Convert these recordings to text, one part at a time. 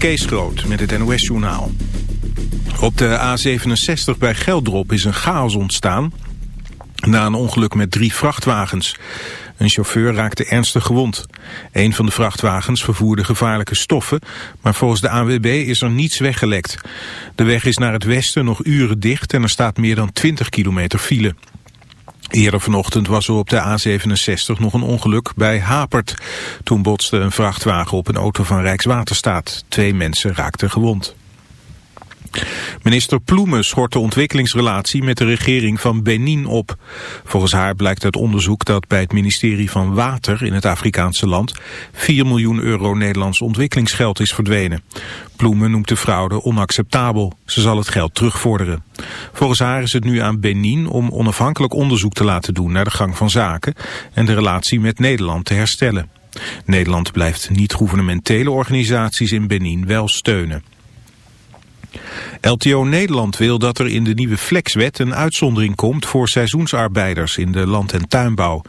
Kees Groot met het NOS-journaal. Op de A67 bij Geldrop is een chaos ontstaan... na een ongeluk met drie vrachtwagens. Een chauffeur raakte ernstig gewond. Een van de vrachtwagens vervoerde gevaarlijke stoffen... maar volgens de ANWB is er niets weggelekt. De weg is naar het westen nog uren dicht... en er staat meer dan 20 kilometer file. Eerder vanochtend was er op de A67 nog een ongeluk bij Hapert. Toen botste een vrachtwagen op een auto van Rijkswaterstaat. Twee mensen raakten gewond. Minister Ploemen schort de ontwikkelingsrelatie met de regering van Benin op. Volgens haar blijkt uit onderzoek dat bij het ministerie van Water in het Afrikaanse land 4 miljoen euro Nederlands ontwikkelingsgeld is verdwenen. Ploemen noemt de fraude onacceptabel. Ze zal het geld terugvorderen. Volgens haar is het nu aan Benin om onafhankelijk onderzoek te laten doen naar de gang van zaken en de relatie met Nederland te herstellen. Nederland blijft niet-gouvernementele organisaties in Benin wel steunen. LTO Nederland wil dat er in de nieuwe flexwet een uitzondering komt voor seizoensarbeiders in de land- en tuinbouw.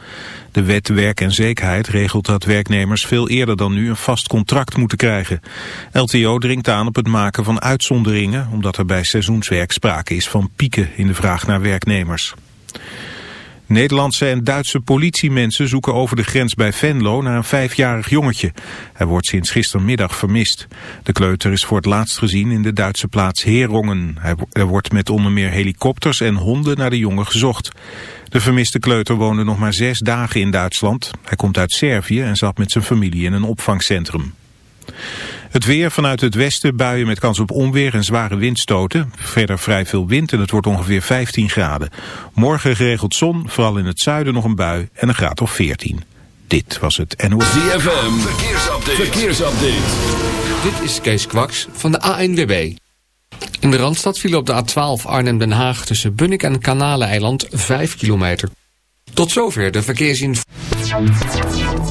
De wet Werk en Zekerheid regelt dat werknemers veel eerder dan nu een vast contract moeten krijgen. LTO dringt aan op het maken van uitzonderingen omdat er bij seizoenswerk sprake is van pieken in de vraag naar werknemers. Nederlandse en Duitse politiemensen zoeken over de grens bij Venlo naar een vijfjarig jongetje. Hij wordt sinds gistermiddag vermist. De kleuter is voor het laatst gezien in de Duitse plaats Herongen. Er wordt met onder meer helikopters en honden naar de jongen gezocht. De vermiste kleuter woonde nog maar zes dagen in Duitsland. Hij komt uit Servië en zat met zijn familie in een opvangcentrum. Het weer vanuit het westen, buien met kans op onweer en zware windstoten. Verder vrij veel wind en het wordt ongeveer 15 graden. Morgen geregeld zon, vooral in het zuiden nog een bui en een graad of 14. Dit was het NOS. ZFM, verkeersupdate. verkeersupdate. Dit is Kees Kwaks van de ANWB. In de Randstad viel op de A12 Arnhem-Den Haag tussen Bunnik en Kanaleneiland 5 kilometer. Tot zover de verkeersinformatie.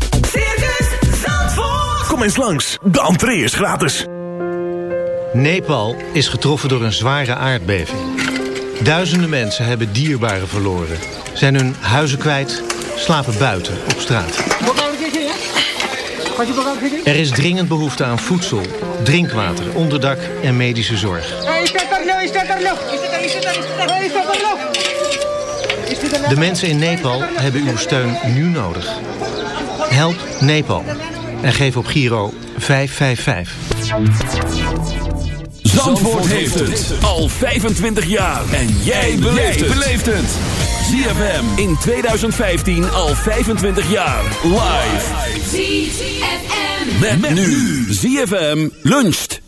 Kom eens langs, de entree is gratis. Nepal is getroffen door een zware aardbeving. Duizenden mensen hebben dierbaren verloren. Zijn hun huizen kwijt, slapen buiten op straat. Er is dringend behoefte aan voedsel, drinkwater, onderdak en medische zorg. De mensen in Nepal hebben uw steun nu nodig. Help Nepal en geef op Giro 555. Zandvoort heeft het al 25 jaar. En jij beleeft het. ZFM in 2015 al 25 jaar. Live. ZFM. Met, met nu. ZFM luncht.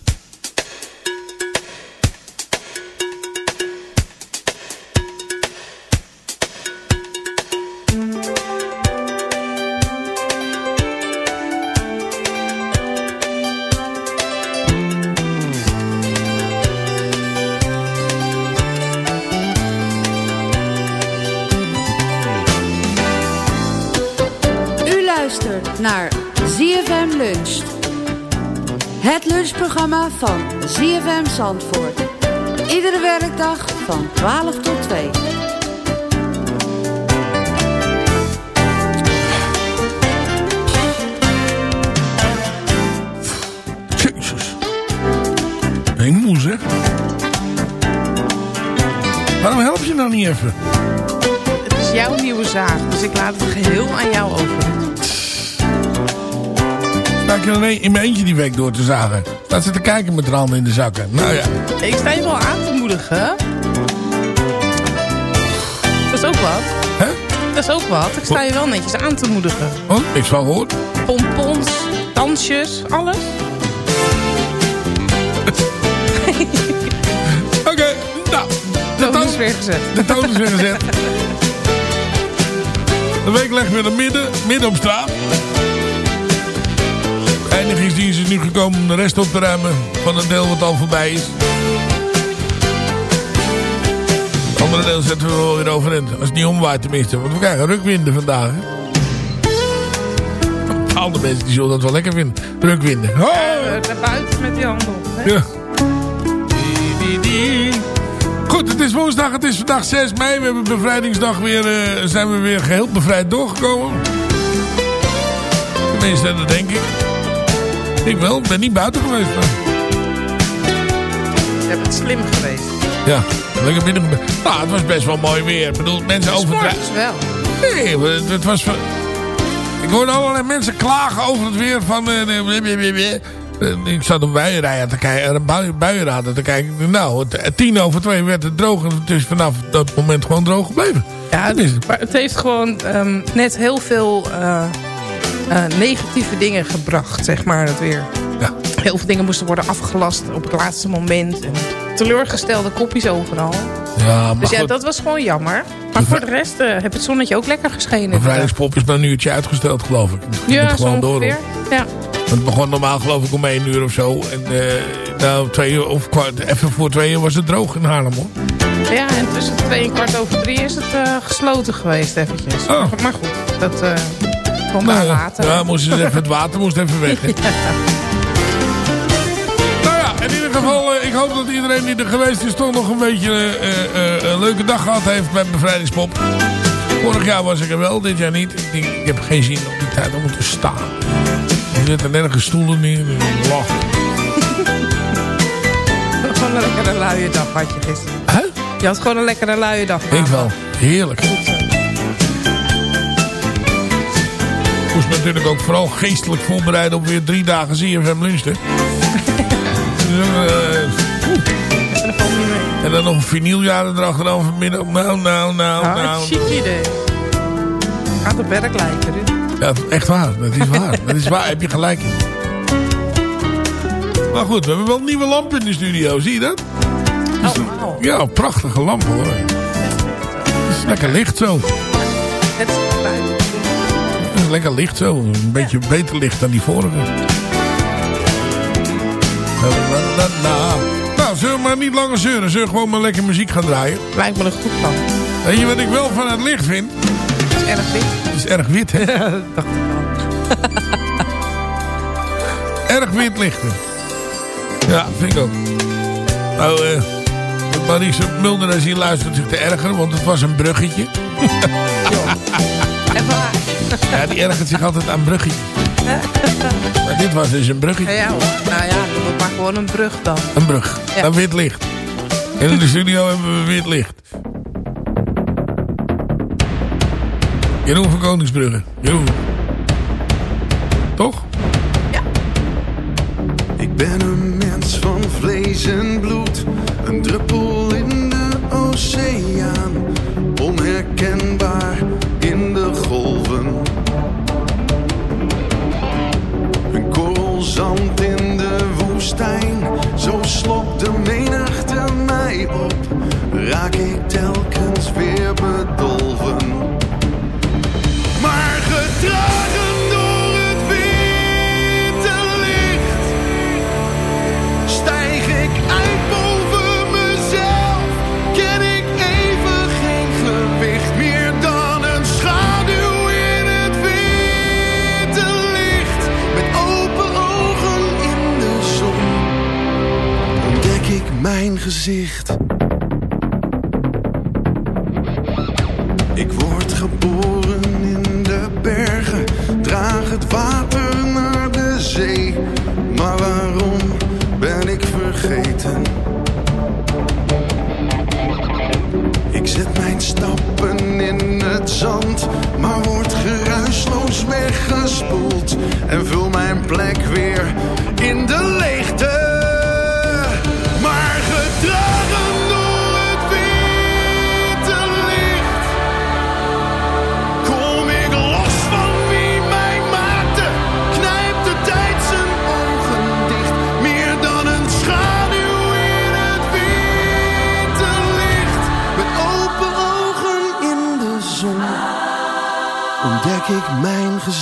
Van ZFM Zandvoort. Iedere werkdag van 12 tot 2. Jezus. Je moe zeg? Waarom help je nou niet even? Het is jouw nieuwe zaag, dus ik laat het geheel aan jou over. Sta ik er in, in mijn eentje die week door te zagen. Staat ze te kijken met de handen in de zakken. Nou ja. Ik sta je wel aan te moedigen. Dat is ook wat. Hè? Dat is ook wat. Ik sta je wel netjes aan te moedigen. Oh, niks van gehoord. Pompons, dansjes, alles. Oké, nou. De toon is weer gezet. De toon is weer gezet. De week leggen we naar midden, midden op straat. De Einigingsdienst is nu gekomen om de rest op te ruimen van het deel wat al voorbij is. Het andere deel zetten we wel weer overeind. Als het niet omwaait tenminste. Want we krijgen rukwinden vandaag. Hè? Bepaalde mensen die zullen dat wel lekker vinden. Rukwinden. Oh! Eh, Naar buiten met die handel. hè? Ja. Goed, het is woensdag. Het is vandaag 6 mei. We hebben bevrijdingsdag weer, eh, zijn we weer geheel bevrijd doorgekomen. Tenminste, dat denk ik. Ik wel. Ik ben niet buiten geweest. Maar... Je hebt het slim geweest. Ja, lekker binnen. Nou, het was best wel mooi weer. Ik bedoel, mensen overdrijven. Wel. Nee, het, was... van- Ik hoorde allerlei mensen klagen over het weer van... eh. Eh, Ik zat op buienrijden te kijken, een bui- buienraden te kijken. Nou, tien over twee werd het droog. En het is vanaf dat moment gewoon droog gebleven. Ja, het. maar het heeft gewoon ehm, net heel veel eh, eh, negatieve dingen gebracht, zeg maar, het weer. Ja. Heel veel dingen moesten worden afgelast op het laatste moment. En teleurgestelde kopjes overal. Ja, maar Dus ja, goed. dat was gewoon jammer. Maar voor de rest eh heb het zonnetje ook lekker geschenen. Bevrijdingspop is maar een uurtje uitgesteld, geloof ik. Het Ja, gewoon door. Ja. Het begon normaal geloof ik om één uur of zo. En eh, nou, twee uur, of kwart, even voor twee uur was het droog in Haarlem hoor. ja, en tussen twee en kwart over drie is het gesloten geweest eventjes. Oh. Maar goed, dat komt Nou ja, moesten ze even, het water moest even weg. Nou ja, in ieder geval, eh, ik hoop dat iedereen die er geweest is toch nog een beetje eh, eh, een leuke dag gehad heeft bij Bevrijdingspop. Vorig jaar was ik er wel, dit jaar niet. Ik, denk, ik heb geen zin om die tijd om te staan. Er zitten nergens stoelen neer. en Lach. Gewoon een lekkere luie dag had je gisteren. Hè? Je had gewoon een lekkere luie dag. Ik wel. Heerlijk. Ik moest me natuurlijk ook vooral geestelijk voorbereiden op weer drie dagen ZFM lunch. hè. Dus, mee. En dan nog een vinyljaar erachteraan vanmiddag. Nou, nou, nou, Nou, nou. een chic idee. Gaat op werk lijken. Ja, echt waar. Dat is waar. Dat is waar. Heb je gelijk in. Maar goed, we hebben wel een nieuwe lamp in de studio. Zie je dat? Oh, wauw. Ja, prachtige lamp hoor. Het is lekker licht zo. Het lekker licht zo. Een beetje beter licht dan die vorige. Nou, zullen we maar niet langer zeuren. Zullen we gewoon maar lekker muziek gaan draaien. Lijkt me een goed plan. Weet je wat ik wel van het licht vind? Het is erg wit. Het is erg wit, hè? dat dacht ik al. erg wit lichten. Ja, vind ik ook. Nou, eh... Maurice Mulder, als hij luistert, zich te ergeren, want het was een bruggetje. Waar. Ja, die ergert zich altijd aan bruggetjes. Maar dit was dus een Ja, bruggetje. ja hoor. Nou ja, doe maar gewoon een brug dan. Een brug. Ja. Dan wit licht. En in de studio hebben we wit licht. Jeroen van Koningsbrugge. Jeroen. Toch? Ik ben een mens van vlees en bloed, een druppel in de oceaan, onherkenbaar in de golven. gezicht.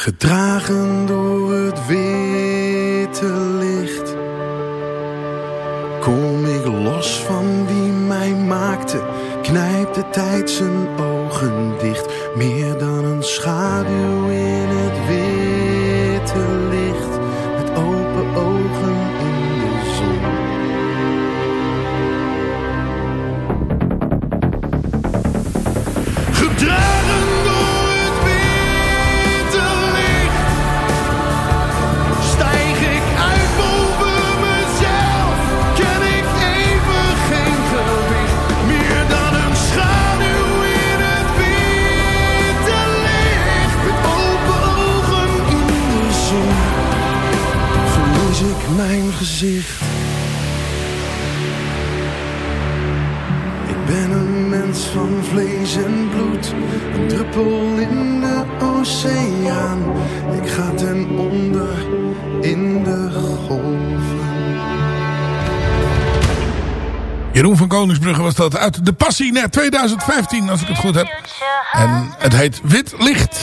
Gedragen door het witte licht. Kom ik los van wie mij maakte Knijpt de tijd zijn ogen dicht. Meer dan een schaduw in gezicht. Ik ben een mens van vlees en bloed, een druppel in de oceaan. Ik ga ten onder in de golven. Jeroen van Koningsbrugge was dat uit De Passie net 2015, als ik het goed heb. En het heet Wit Licht.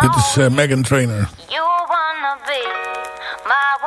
Dit is uh, Megan Trainer.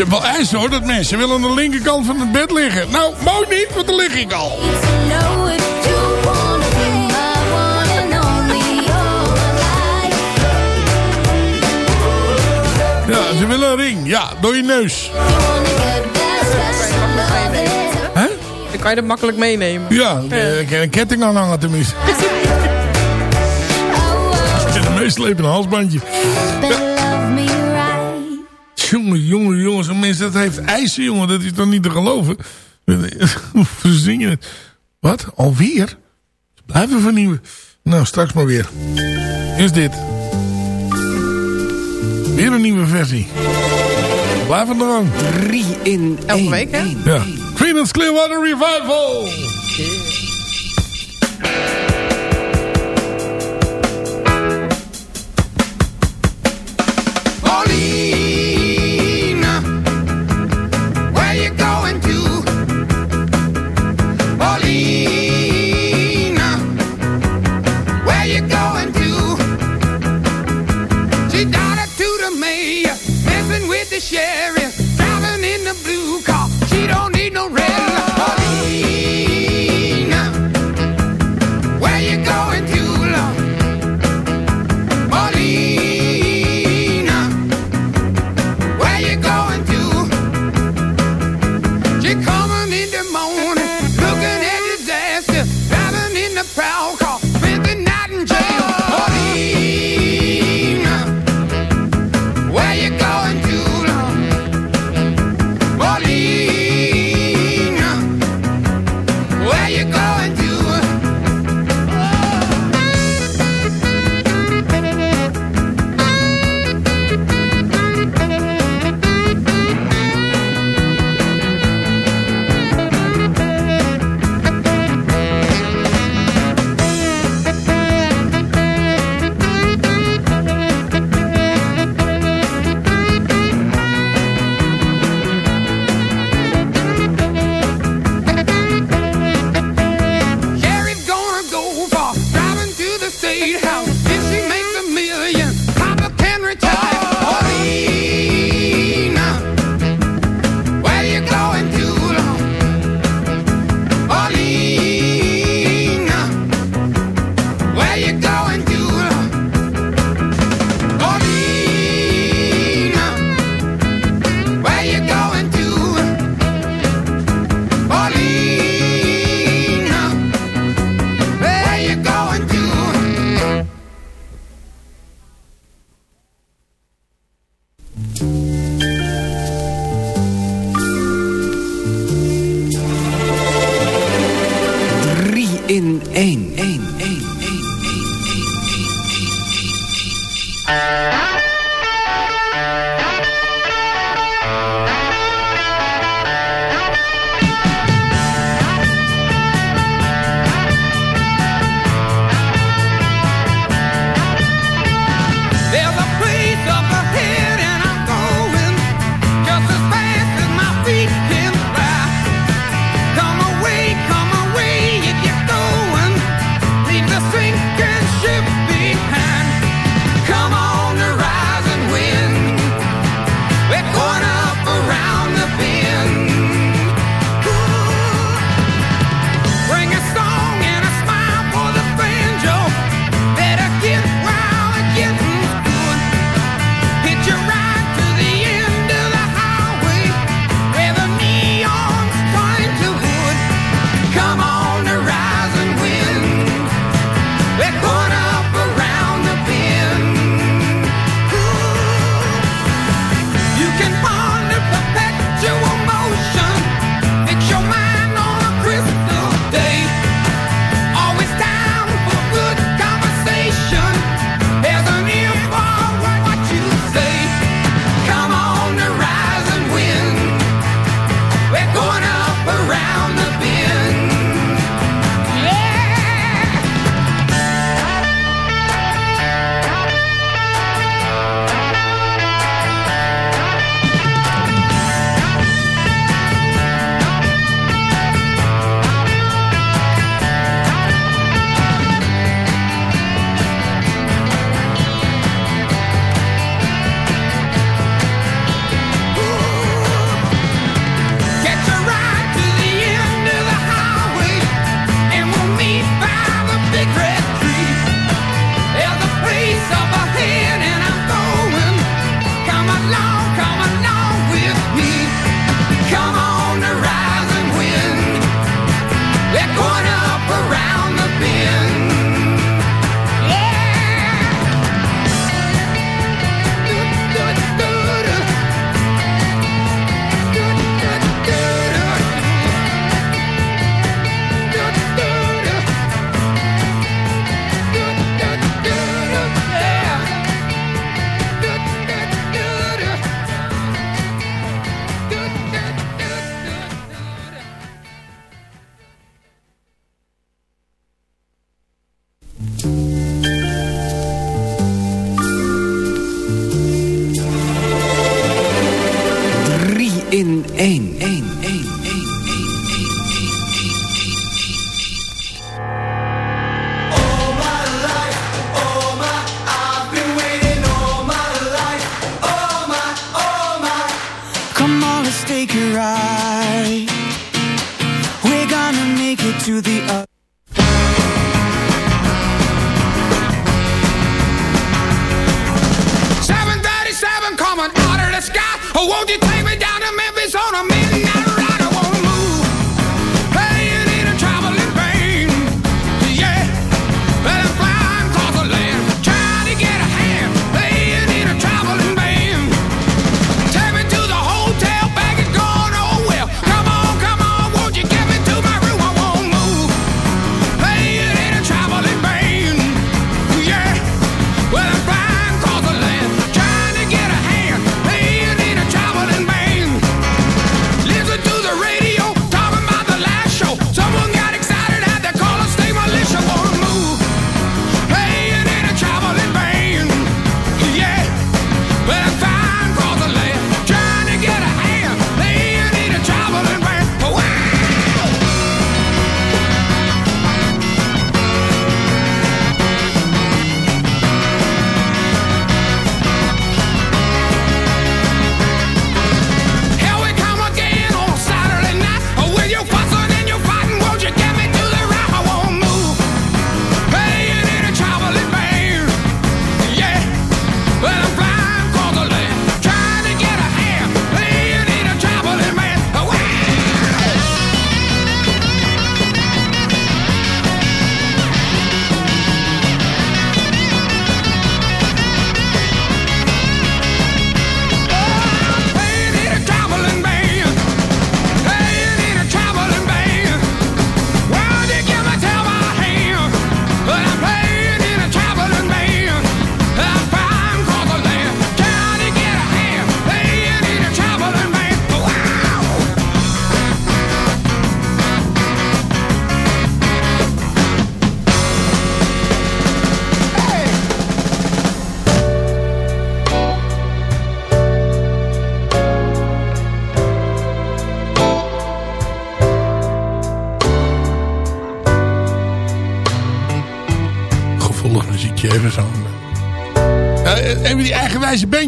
Ze hebben wel eisen hoor, dat mensen willen aan de linkerkant van het bed liggen. Nou, mooi niet, want dan lig ik al. Ja, ze willen een ring. Ja, door je neus. Hè? Dan kan je dat makkelijk meenemen. Ja, ik kan een ketting aan hangen tenminste. En een meeslepende halsbandje. Jongen, jongen, jongens. Een mens dat heeft eisen, jongen. Dat is toch niet te geloven? Hoe verzin je het? Wat? Alweer? Ze blijven vernieuwen. Nou, straks maar weer. Is dit. Weer een nieuwe versie. Blijven er aan. 3 in Elke 1. week, hè? Ja. Creedence Clearwater Revival.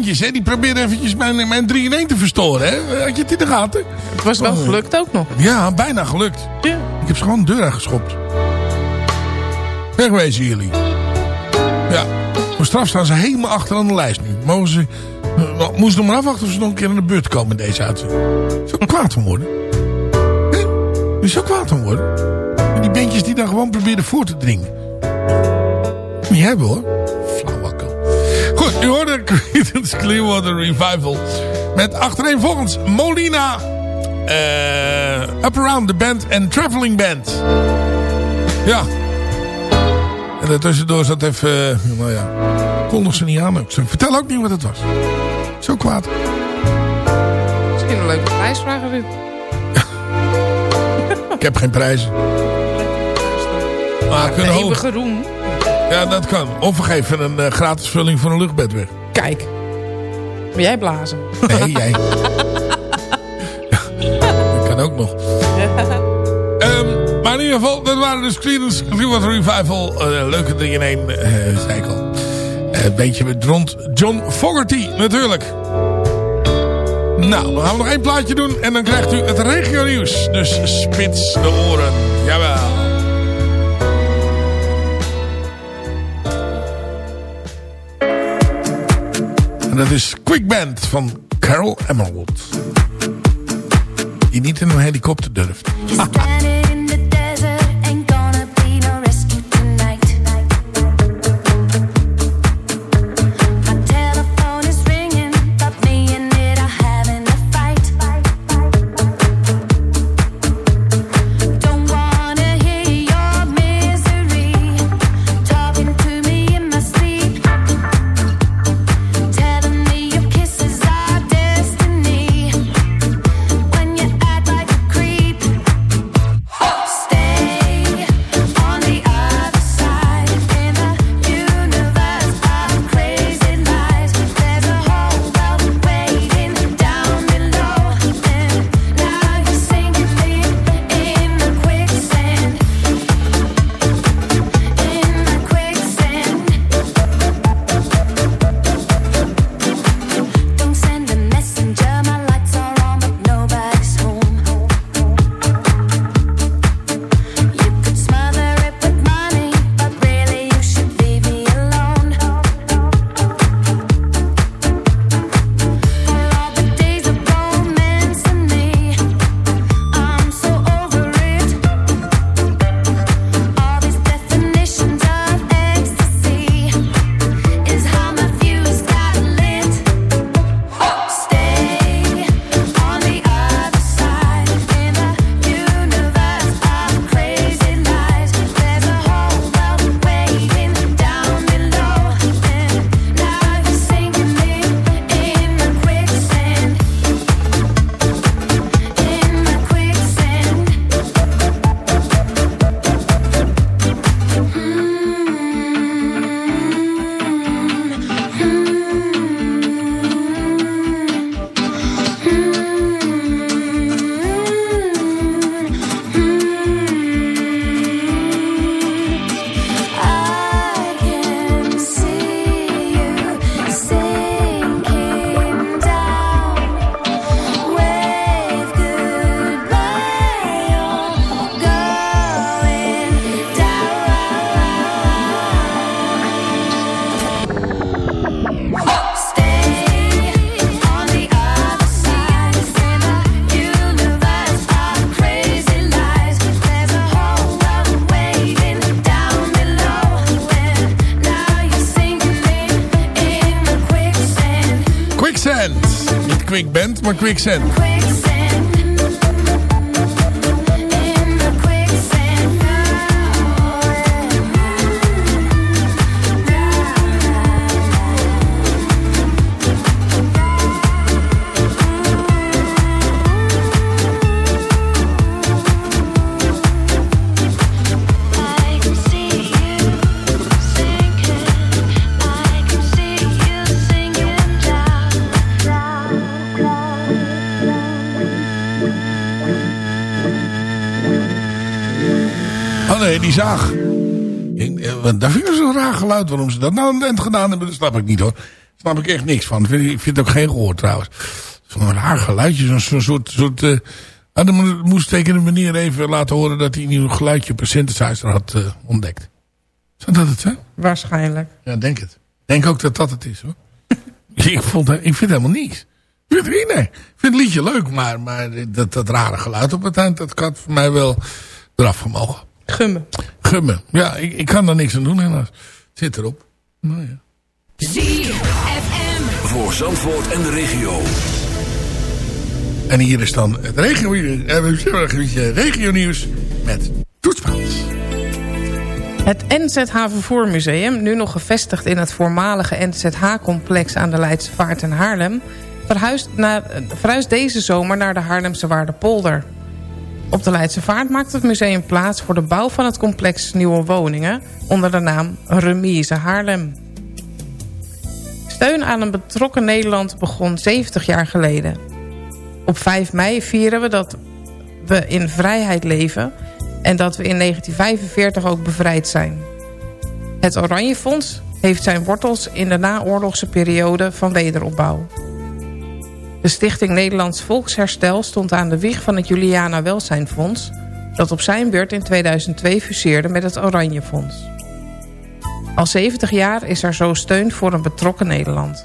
Hè, die proberen eventjes mijn, mijn 3 in 1 te verstoren. Hè. Had je het in de gaten? Het was wel gelukt ook nog. Ja, bijna gelukt. Ja. Ik heb ze gewoon de deur uitgeschopt. Wegwezen jullie. Ja, voor straf staan ze helemaal achteraan de lijst nu. Mogen ze, uh, moesten nog maar afwachten of ze nog een keer aan de beurt komen in deze uitzending. Ik kwaad van worden? Je zou kwaad van worden. En die bandjes die dan gewoon proberen voor te dringen. Niet hebben hoor. U hoorde Creedence Clearwater Revival. Met achtereenvolgens Molina... eh Up Around the Band en Traveling Band. Ja. En daartussendoor zat even... eh, nou ja, kondig ze niet aan. ook. Ze vertel ook niet wat het was. Zo kwaad. Misschien een leuke prijsvraag, Ruud. Ik heb geen prijzen. Maar kunnen hoog. eeuwige roem. Ja, dat kan. Of we geven een eh, gratis vulling voor een luchtbed weg. Kijk. Maar jij blazen. Nee, jij. dat kan ook nog. Ehm, maar in ieder geval, dat waren dus Creedence Clearwater Revival. Eh, leuke 3 in 1, eh zei ik al. Een beetje met rond John Fogerty, natuurlijk. Nou, dan gaan we nog één plaatje doen. En dan krijgt u het regio nieuws. Dus spits de oren. Jawel. En dat is Quick Band van Carol Emerald. Die niet in een helikopter durft. Maar Quicksand. Die zaag. Ik- eh, want Dat vind ik zo'n raar geluid. Waarom ze dat nou aan het eind gedaan hebben, dat snap ik niet hoor. Snap ik echt niks van. Ik vind, ik vind het ook geen gehoor trouwens. Zo'n raar geluidje. Zo'n soort... soort eh, ah, dan mo- moest tegen een meneer even laten horen dat hij een nieuw geluidje per synthesizer had eh, ontdekt. Zou dat het zijn? Waarschijnlijk. Ja, denk het. Denk ook dat dat het is hoor. ik, vond, ik vind helemaal niks. Ik vind, het- nee, ik vind het liedje leuk, maar, maar dat, dat rare geluid op het eind, dat had voor mij wel eraf gemogen. Gummen. Gummen. Ja, ik, ik kan daar niks aan doen helaas. Zit erop. Nou ja. Voor Zandvoort en de regio. En hier is dan het regio, eh, regio nieuws met Toetspaals. Het NZH Vervoermuseum, nu nog gevestigd in het voormalige NZH-complex aan de Leidse Vaart in Haarlem, verhuist, naar, verhuist deze zomer naar de Haarlemse Waardepolder. Op de Leidse Vaart maakt het museum plaats voor de bouw van het complex nieuwe woningen onder de naam Remise Haarlem. Steun aan een betrokken Nederland begon 70 jaar geleden. Op 5 mei vieren we dat we in vrijheid leven en dat we in 1945 ook bevrijd zijn. Het Oranje Fonds heeft zijn wortels in de naoorlogse periode van wederopbouw. De Stichting Nederlands Volksherstel stond aan de wieg van het Juliana Welzijnfonds... dat op zijn beurt in 2002 fuseerde met het Oranje Fonds. Al 70 jaar is er zo steun voor een betrokken Nederland.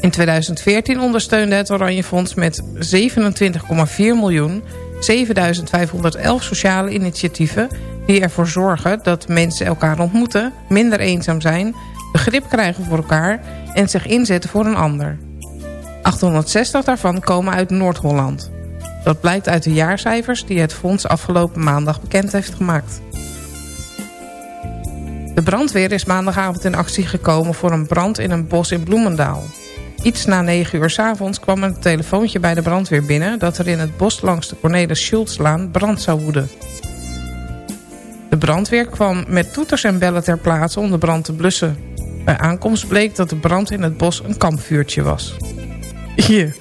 In 2014 ondersteunde het Oranje Fonds met 27,4 miljoen... 7511 sociale initiatieven die ervoor zorgen dat mensen elkaar ontmoeten... minder eenzaam zijn, begrip krijgen voor elkaar en zich inzetten voor een ander. 860 daarvan komen uit Noord-Holland. Dat blijkt uit de jaarcijfers die het fonds afgelopen maandag bekend heeft gemaakt. De brandweer is maandagavond in actie gekomen voor een brand in een bos in Bloemendaal. Iets na 9 uur s avonds kwam een telefoontje bij de brandweer binnen... dat er in het bos langs de Cornelis Schultzlaan brand zou woeden. De brandweer kwam met toeters en bellen ter plaatse om de brand te blussen. Bij aankomst bleek dat de brand in het bos een kampvuurtje was. Hier.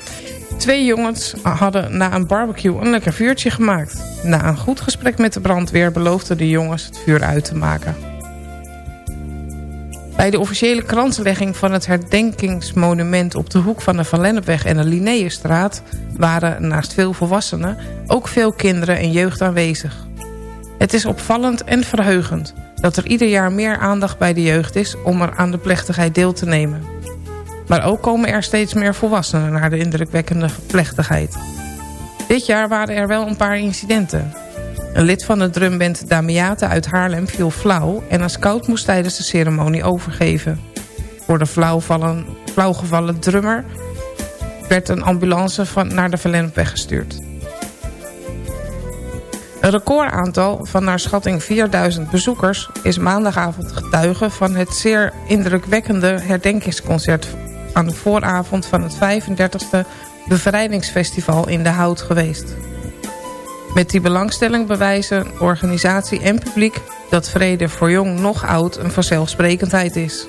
Twee jongens hadden na een barbecue een lekker vuurtje gemaakt. Na een goed gesprek met de brandweer beloofden de jongens het vuur uit te maken. Bij de officiële kranslegging van het herdenkingsmonument op de hoek van de Van Lennepweg en de Linnaeusstraat waren naast veel volwassenen ook veel kinderen en jeugd aanwezig. Het is opvallend en verheugend dat er ieder jaar meer aandacht bij de jeugd is om er aan de plechtigheid deel te nemen. Maar ook komen er steeds meer volwassenen naar de indrukwekkende plechtigheid. Dit jaar waren er wel een paar incidenten. Een lid van de drumband Damiate uit Haarlem viel flauw... en een scout moest tijdens de ceremonie overgeven. Voor de flauwgevallen drummer werd een ambulance van, naar de Verlennepweg gestuurd. Een recordaantal van naar schatting 4000 bezoekers... is maandagavond getuige van het zeer indrukwekkende herdenkingsconcert... aan de vooravond van het 35e Bevrijdingsfestival in De Hout geweest. Met die belangstelling bewijzen organisatie en publiek... dat vrede voor jong nog oud een vanzelfsprekendheid is.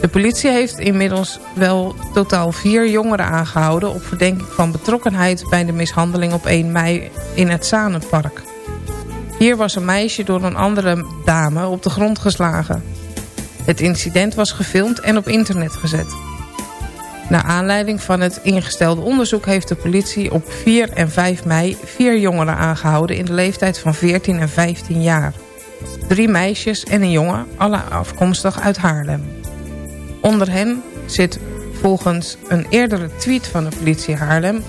De politie heeft inmiddels wel totaal vier jongeren aangehouden... op verdenking van betrokkenheid bij de mishandeling op 1 mei in het Zanenpark. Hier was een meisje door een andere dame op de grond geslagen. Het incident was gefilmd en op internet gezet. Naar aanleiding van het ingestelde onderzoek heeft de politie op 4 en 5 mei... vier jongeren aangehouden in de leeftijd van 14 en 15 jaar. Drie meisjes en een jongen, alle afkomstig uit Haarlem. Onder hen zit volgens een eerdere tweet van de politie Haarlem...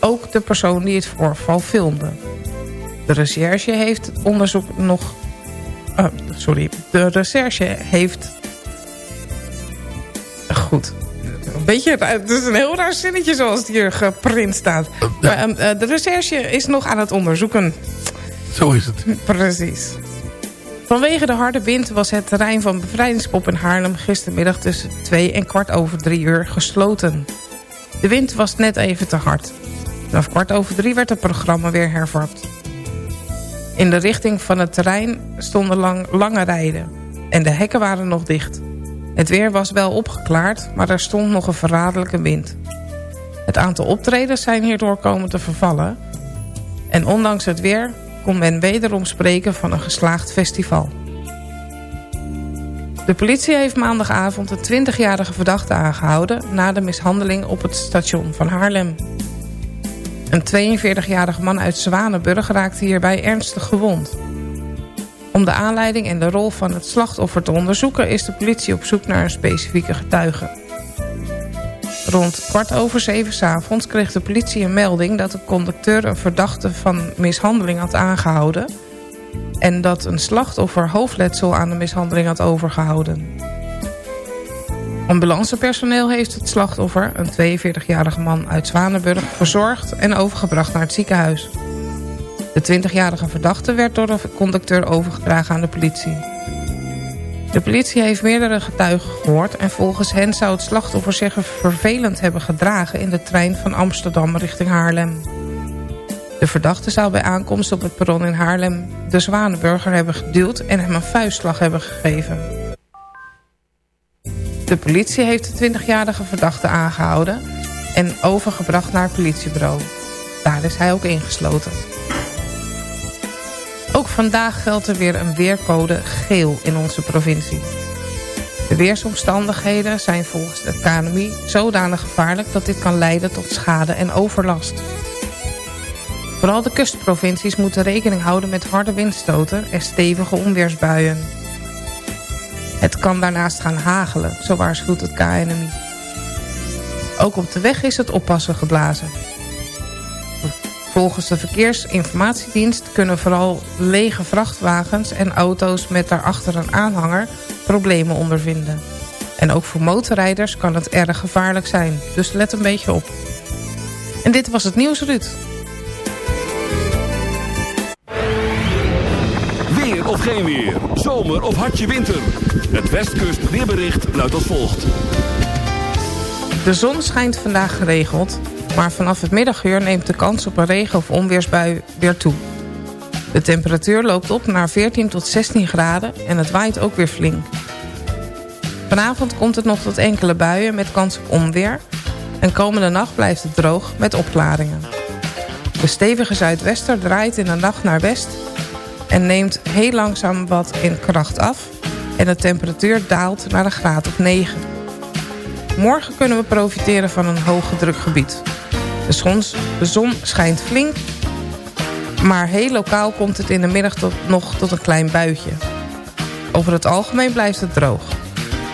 ook de persoon die het voorval filmde. De recherche heeft het onderzoek nog... eh, sorry, de recherche heeft... Goed. Een beetje, het is een heel raar zinnetje zoals het hier geprint staat. Maar, ehm, eh, de recherche is nog aan het onderzoeken. Zo is het. Precies. Vanwege de harde wind was het terrein van Bevrijdingspop in Haarlem... gistermiddag tussen 2 en kwart over 3 uur gesloten. De wind was net even te hard. Vanaf kwart over drie werd het programma weer hervat. In de richting van het terrein stonden lang, lange rijden. En de hekken waren nog dicht. Het weer was wel opgeklaard, maar er stond nog een verraderlijke wind. Het aantal optredens zijn hierdoor komen te vervallen. En ondanks het weer kon men wederom spreken van een geslaagd festival. De politie heeft maandagavond een 20-jarige verdachte aangehouden... na de mishandeling op het station van Haarlem. Een 42-jarige man uit Zwanenburg raakte hierbij ernstig gewond. Om de aanleiding en de rol van het slachtoffer te onderzoeken... is de politie op zoek naar een specifieke getuige. Rond kwart over zeven s'avonds kreeg de politie een melding... dat de conducteur een verdachte van mishandeling had aangehouden... en dat een slachtoffer hoofdletsel aan de mishandeling had overgehouden. Ambulancepersoneel heeft het slachtoffer, een 42-jarige man uit Zwanenburg... verzorgd en overgebracht naar het ziekenhuis. De 20-jarige verdachte werd door de conducteur overgedragen aan de politie. De politie heeft meerdere getuigen gehoord... en volgens hen zou het slachtoffer zich vervelend hebben gedragen... in de trein van Amsterdam richting Haarlem. De verdachte zou bij aankomst op het perron in Haarlem... de Zwanenburger hebben geduwd en hem een vuistslag hebben gegeven. De politie heeft de 20-jarige verdachte aangehouden... en overgebracht naar het politiebureau. Daar is hij ook ingesloten. Ook vandaag geldt er weer een weercode geel in onze provincie. De weersomstandigheden zijn volgens het KNMI zodanig gevaarlijk... dat dit kan leiden tot schade en overlast. Vooral de kustprovincies moeten rekening houden met harde windstoten... en stevige onweersbuien. Het kan daarnaast gaan hagelen, zo waarschuwt het KNMI. Ook op de weg is het oppassen geblazen. Volgens de Verkeersinformatiedienst kunnen vooral lege vrachtwagens en auto's met daarachter een aanhanger problemen ondervinden. En ook voor motorrijders kan het erg gevaarlijk zijn, dus let een beetje op. En dit was het nieuws, Ruud. Geen weer, zomer of hartje winter. Het Westkust weerbericht luidt als volgt. De zon schijnt vandaag geregeld, maar vanaf het middaguur neemt de kans op een regen- of onweersbui weer toe. De temperatuur loopt op naar 14 tot 16 graden en het waait ook weer flink. Vanavond komt het nog tot enkele buien met kans op onweer... en komende nacht blijft het droog met opklaringen. De stevige zuidwester draait in de nacht naar west... en neemt heel langzaam wat in kracht af... en de temperatuur daalt naar een graad of 9. Morgen kunnen we profiteren van een hooggedrukgebied. De, zons, de zon schijnt flink, maar heel lokaal komt het in de middag tot, nog tot een klein buitje. Over het algemeen blijft het droog.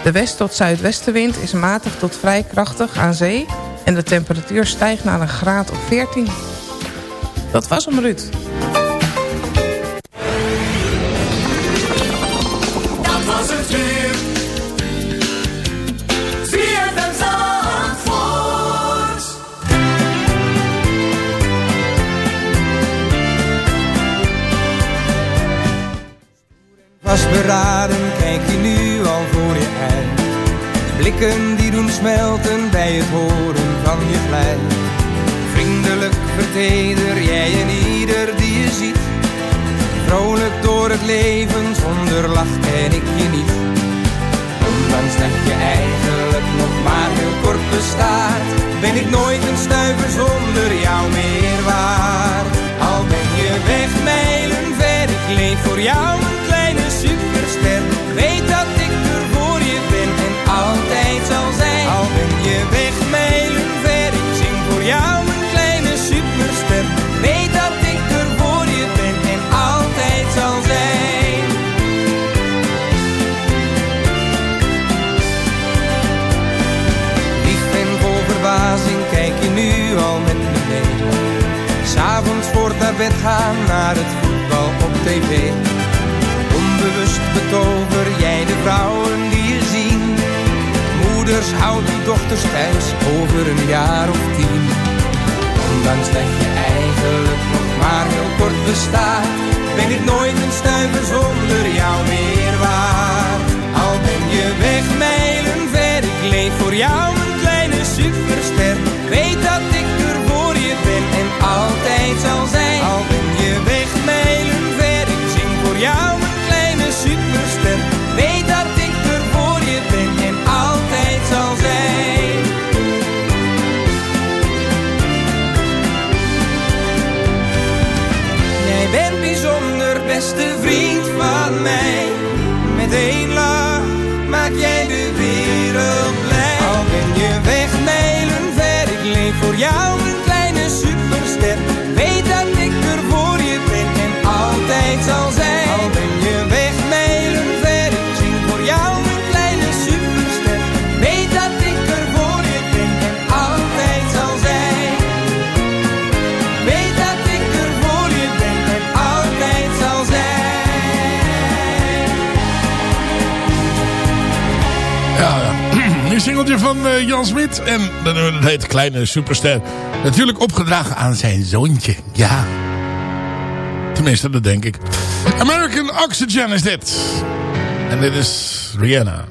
De west- tot zuidwestenwind is matig tot vrij krachtig aan zee... en de temperatuur stijgt naar een graad of 14. Dat was hem, Ruud. Vastberaden kijk je nu al voor je uit. Blikken die doen smelten bij het horen van je geluid. Vriendelijk verteder jij en ieder die je ziet. Vrolijk door het leven, zonder lach ken ik je niet. Dat je eigenlijk nog maar heel kort bestaat, ben ik nooit een stuiver zonder jou meer waard. Al ben je weg mijlen ver, ik leef voor jou naar bed gaan naar het voetbal op tv. Onbewust betover jij de vrouwen die je zien. Moeders houden dochters thuis over een jaar of tien. Ondanks dat je eigenlijk nog maar heel kort bestaat, ben ik nooit een stuiver zonder jou meer waard. Al ben je weg mijlen ver, ik leef voor jou beste vriend van mij. Met één lach maak jij de wereld blij. Al ben je weg mijlen ver, ik leef voor jou. singeltje van uh, Jan Smit. En dat heet Kleine Superster. Natuurlijk opgedragen aan zijn zoontje. Ja. Tenminste, dat denk ik. American Oxygen is dit. En dit is Rihanna.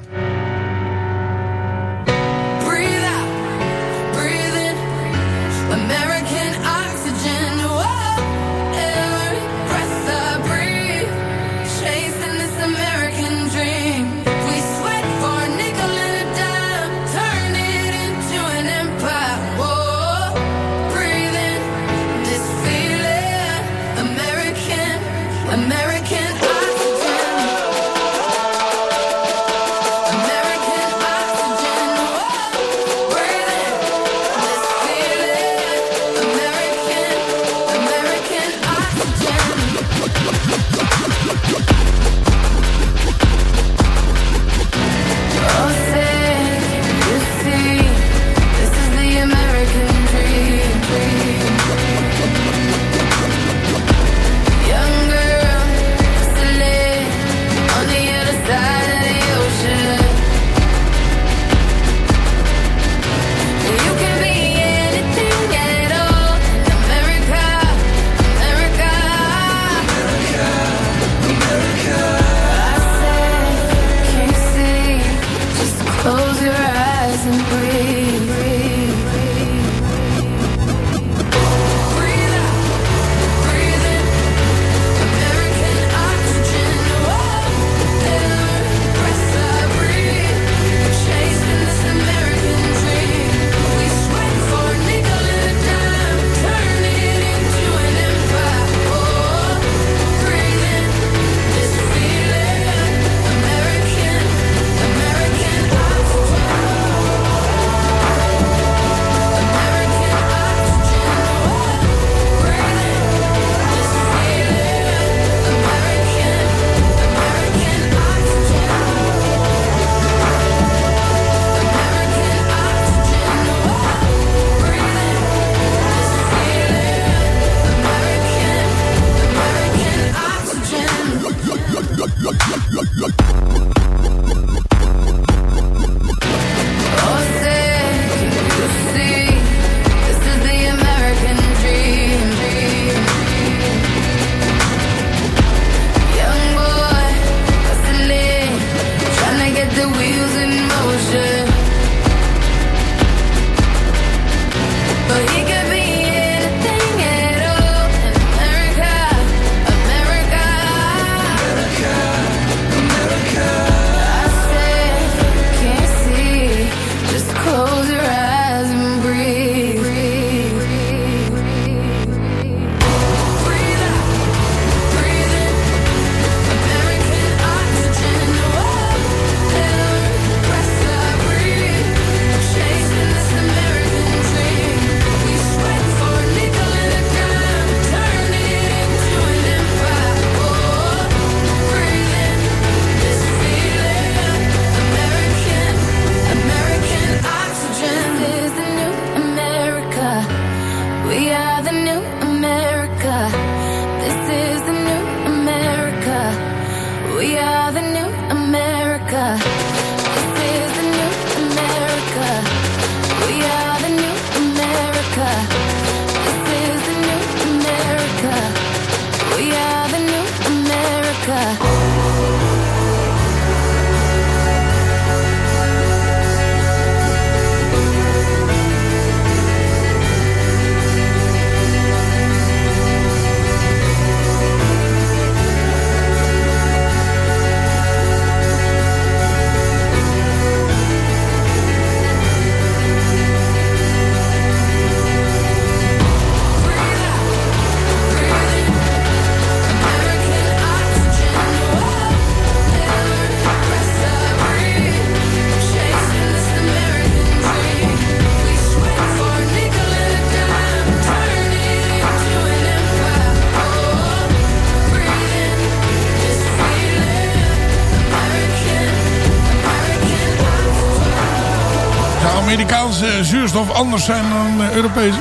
zuurstof anders zijn dan Europees Europese.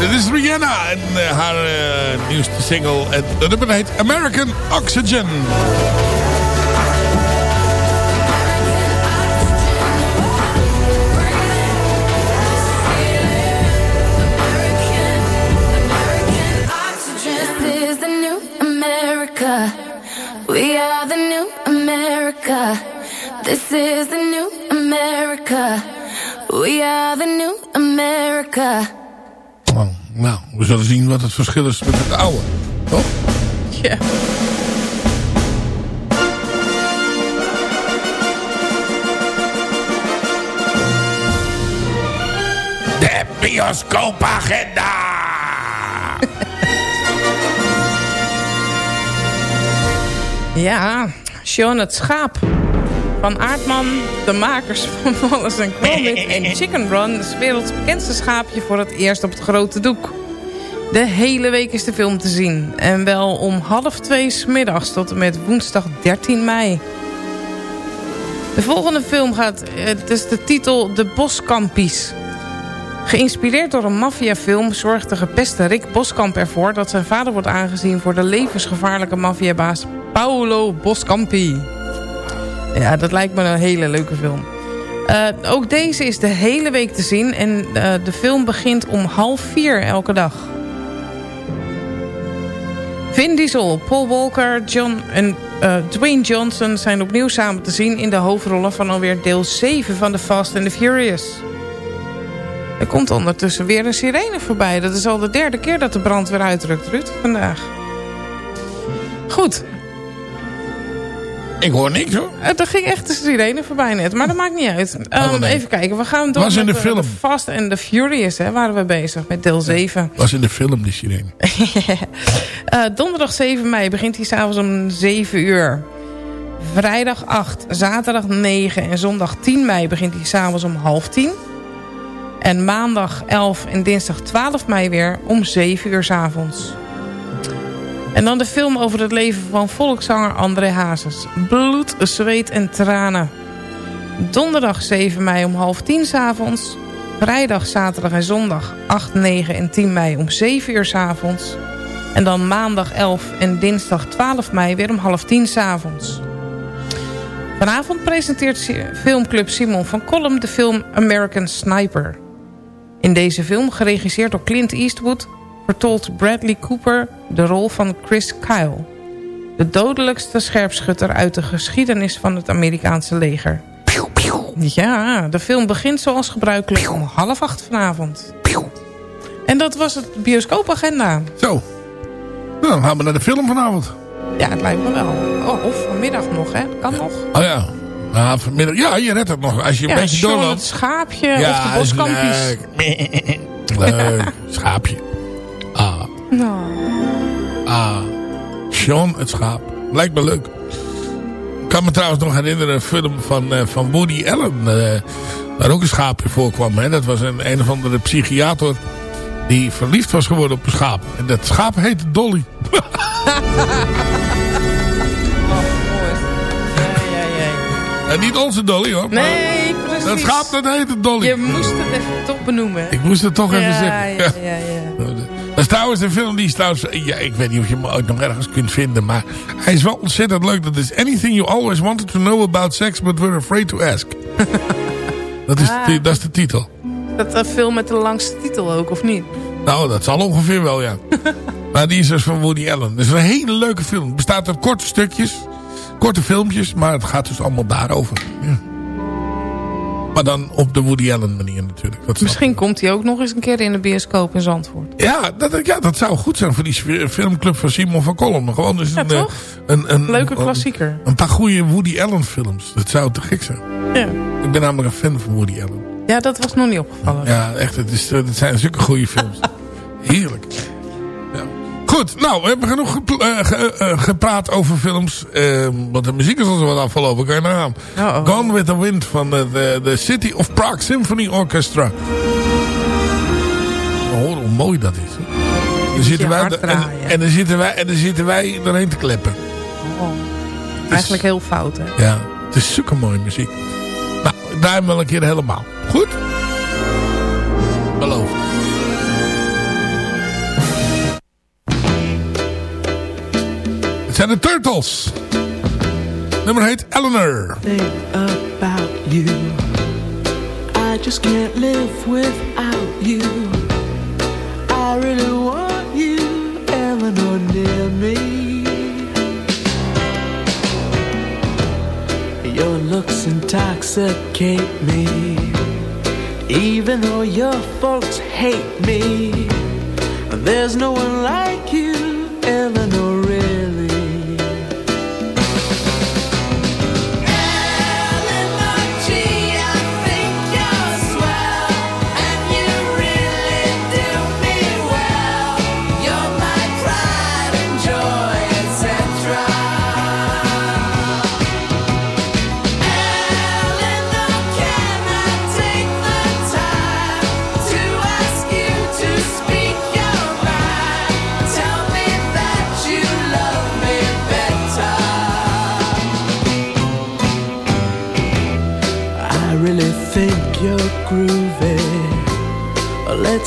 Dit is Rihanna en eh, haar eh, nieuwste single. En de nummer heet American Oxygen. is the new America. We are the new America. This is the America. Nou, nou, we zullen zien wat het verschil is met het oude. Toch? Ja. De bioscoopagenda! Ja, Sean het Schaap. Van Aardman, de makers van Wallace en Gromit en Chicken Run... is werelds bekendste schaapje voor het eerst op het grote doek. De hele week is de film te zien. En wel om half twee 's middags tot en met woensdag 13 mei. De volgende film gaat... Het is de titel De Boskampies. Geïnspireerd door een maffiafilm zorgt de gepeste Rick Boskamp ervoor... dat zijn vader wordt aangezien voor de levensgevaarlijke maffiabaas Paolo Boscampi. Ja, dat lijkt me een hele leuke film. Eh, ook deze is de hele week te zien en eh, de film begint om half vier elke dag. Vin Diesel, Paul Walker John en eh, Dwayne Johnson zijn opnieuw samen te zien... in de hoofdrollen van alweer deel 7 van The Fast and the Furious. Er komt ondertussen weer een sirene voorbij. Dat is al de derde keer dat de brandweer uitrukt, Ruud, vandaag. Goed, Ik hoor niks hoor. Eh, Er ging echt de sirene voorbij net, maar dat maakt niet uit. Nee. Even kijken, we gaan door Was in de film. Fast and the Furious, hè, waren we bezig met deel 7. Was in de film die sirene. Eh, donderdag 7 mei begint hij s'avonds om 7 uur. Vrijdag 8, zaterdag 9 en zondag 10 mei begint hij s'avonds om half 10. En maandag 11 en dinsdag 12 mei weer om 7 uur s'avonds. En dan de film over het leven van volkszanger André Hazes. Bloed, zweet en tranen. Donderdag 7 mei om half 10 s'avonds. Vrijdag, zaterdag en zondag 8, 9 en 10 mei om 7 uur s'avonds. En dan maandag 11 en dinsdag 12 mei weer om half 10 s'avonds. Vanavond presenteert filmclub Simon van Kolm de film American Sniper. In deze film, geregisseerd door Clint Eastwood... vertolkt Bradley Cooper de rol van Chris Kyle... de dodelijkste scherpschutter uit de geschiedenis van het Amerikaanse leger. Ja, de film begint zoals gebruikelijk om half acht vanavond. En dat was het bioscoopagenda. Zo. Nou, dan gaan we naar de film vanavond. Ja, het lijkt me wel. Oh, of vanmiddag nog, hè? Kan nog. Oh ja. Nou, vanmiddag. Ja, je redt het nog. Als je een Ja, beetje Sean doorloopt. het schaapje of de leuk. leuk. Schaapje. Ah. Nou, Ah. Sean het schaap. Lijkt me leuk. Ik kan me trouwens nog herinneren een film van, eh, van Woody Allen. eh, waar ook een schaapje voorkwam. Hè? Dat was een, een of andere psychiater die verliefd was geworden op een schaap. En dat schaap heette Dolly. En niet onze Dolly hoor. Nee, precies. Dat schaap dat heette Dolly. Je moest het even toch benoemen. Ik moest het toch even zeggen. Ja, ja, ja. Dat is trouwens een film die is trouwens... Ja, ik weet niet of je hem ooit nog ergens kunt vinden. Maar hij is wel ontzettend leuk. Dat is Anything You Always Wanted to Know About Sex But Were Afraid to Ask. dat, is Ah. de, dat is de titel. Dat een film met de langste titel ook, of niet? Nou, dat zal ongeveer wel, ja. maar die is dus van Woody Allen. Het is een hele leuke film. Het bestaat uit korte stukjes. Korte filmpjes. Maar het gaat dus allemaal daarover. Ja. Maar dan op de Woody Allen manier natuurlijk. Dat Misschien komt hij ook nog eens een keer in de bioscoop in Zandvoort. Ja dat, ja, dat zou goed zijn voor die filmclub van Simon van Kolm. Gewoon dus Ja, een, eh, toch? een, een, Leuke een- klassieker. Een, paar goede Woody Allen films. Dat zou te gek zijn. Ja. Ik ben namelijk een fan van Woody Allen. ja, dat was nog niet opgevallen. Ja, echt. Het, is, het zijn zulke goede films. Heerlijk. Goed, nou, we hebben genoeg eh, ge- eh, gepraat over films. Eh, want de muziek is al zo wat afgelopen. Kan je nagaan. Uh-oh. Gone with the Wind van de, de, de City of Prague Symphony Orchestra. Horen hoe mooi dat is. Dan zitten wij, en, dan zitten wij, en dan zitten wij erheen te kleppen. Oh. Eigenlijk heel fout, hè? Ja, het is zulke mooie muziek. Nou, daar wel een keer helemaal. Goed? Beloofd. Zijn de Turtles. Nummer heet Eleanor. think about you. I just can't live without you. I really want you, Eleanor, near me. Your looks intoxicate me. Even though your folks hate me, there's no one like you, Eleanor,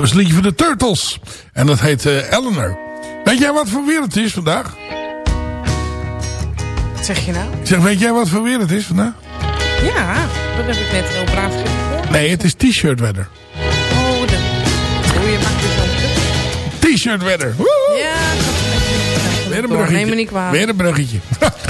dat was een liedje van de Turtles. En dat heet eh, Eleanor. Weet jij wat voor weer het is vandaag? Wat zeg je nou? Ik zeg, weet jij wat voor weer het is vandaag? Ja, dat heb ik net heel braaf gezegd. Nee, het is t-shirt weather. Oh, dat... Oh, je maakt zo'n... T-shirt weather. Woehoe. Ja, dat is een. Weer een bruggetje. Neem me niet kwalijk. Weer een bruggetje.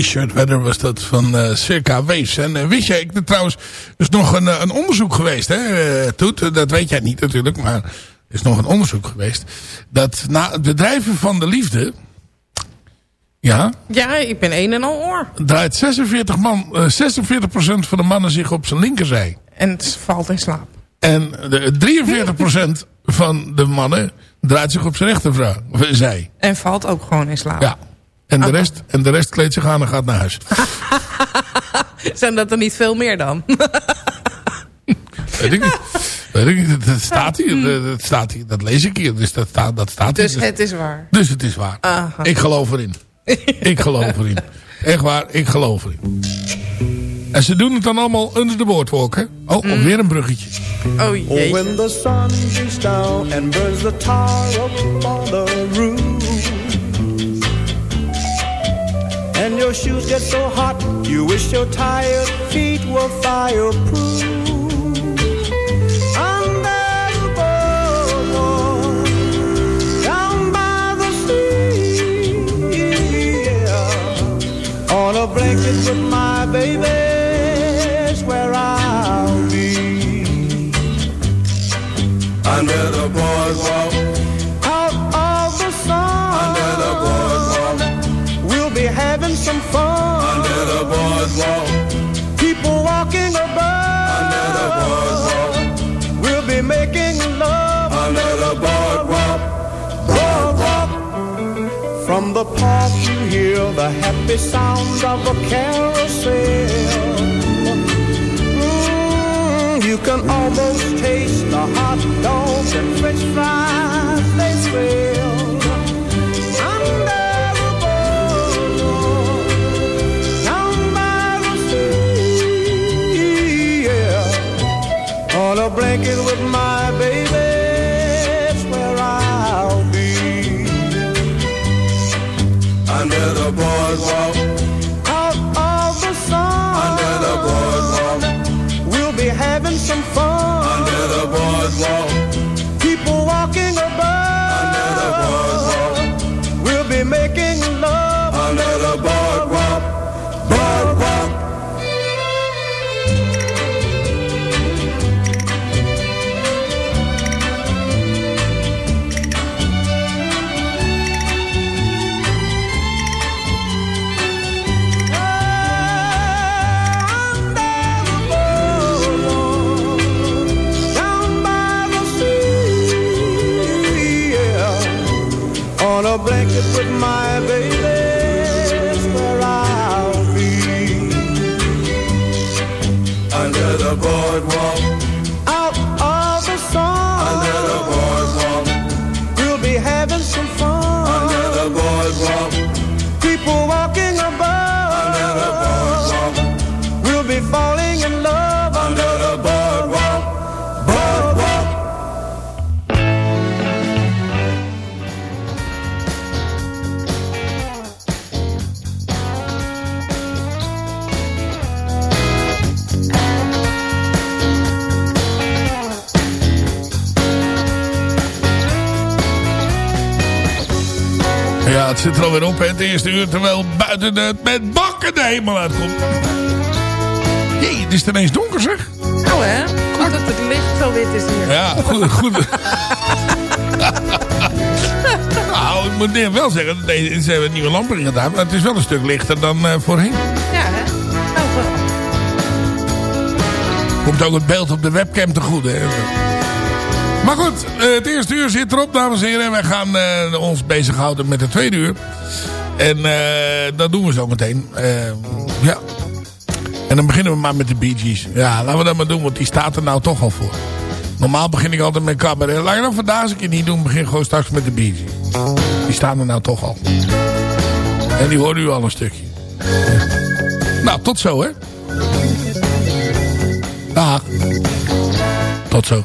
T-shirt weather was dat van eh, Circa Waves. En eh, wist jij, ik, trouwens, er is nog een, eh, een onderzoek geweest, hè, Toet? Dat weet jij niet natuurlijk, maar er is nog een onderzoek geweest. Dat na het bedrijven van de liefde, ja, Ja, ik ben een en al oor. draait 46, man, eh 46% van de mannen zich op zijn linkerzij. En het valt in slaap. En de 43% van de mannen draait zich op zijn rechterzij. zij. En valt ook gewoon in slaap. Ja. En de, Ah. rest, en de rest kleedt zich aan en gaat naar huis. Zijn dat er niet veel meer dan? Weet ik niet. Weet ik niet. Dat staat hier. Dat, dat staat hier. Dat lees ik hier. Dus dat, staat, dat staat dus hier. het is waar. Dus het is waar. Aha. Ik geloof erin. ik geloof erin. Echt waar, ik geloof erin. En ze doen het dan allemaal under de boardwalk, hè? Oh, Mm. alweer een bruggetje. Oh Oh, jee. when the sun down and burns the tar up on the roof. Your shoes get so hot, you wish your tired feet were fireproof. Under the boardwalk, down by the sea, yeah. On a blanket with my baby's where I'll be. Under the boardwalk. Some fun. Under the boardwalk. People walking above. Under the boardwalk. We'll be making love. Under the boardwalk. Boardwalk. From the park you hear the happy sounds of a carousel. Mm, you can almost taste the hot dogs and french fries they sell. Blanket with my het zit er alweer op, hè, het eerste uur. Terwijl buiten het met bakken de hemel uitkomt. Jee, het is ineens donker, zeg. Nou hè, goed dat het licht zo wit is hier. Ja, goed. goed. nou, ik moet wel zeggen. Deze, ze hebben nieuwe lampen gedaan. Maar het is wel een stuk lichter dan eh, voorheen. Ja hè. Nou, wel. Komt ook het beeld op de webcam te goed, hè. Maar goed, eh, het eerste uur zit erop, dames en heren. En wij gaan eh, ons bezighouden met het tweede uur. En eh, dat doen we zo meteen. Ja. En dan beginnen we maar met de Bee Gees. Ja, laten we dat maar doen, want die staat er nou toch al voor. Normaal begin ik altijd met cabaret. Laat je dat vandaag eens een keer niet doen. Begin gewoon straks met de Bee Gees. Die staan er nou toch al. En die horen u al een stukje. Nou, tot zo hè. Dag. Tot zo.